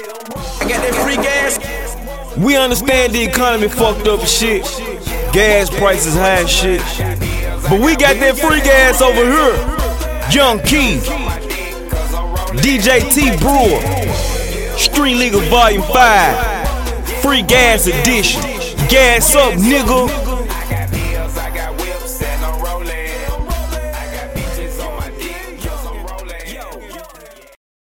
I got that free gas. We understand the economy fucked up shit. Gas prices high shit. But we got that free gas over here. Young Key. DJ T Brewer. Street Legal Volume 5. Free gas edition. Gas up, nigga.